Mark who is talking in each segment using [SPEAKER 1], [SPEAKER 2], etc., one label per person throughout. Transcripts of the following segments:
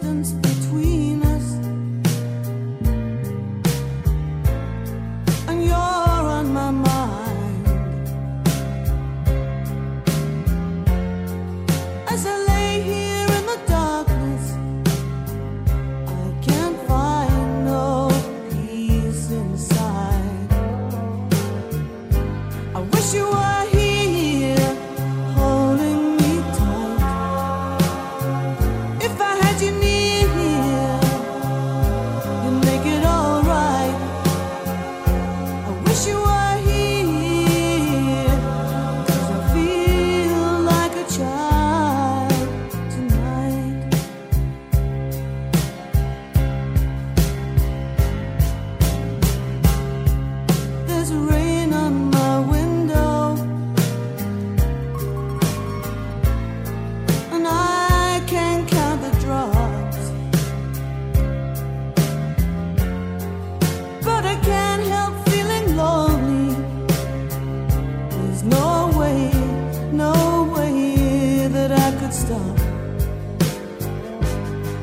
[SPEAKER 1] distance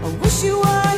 [SPEAKER 1] I wish you were.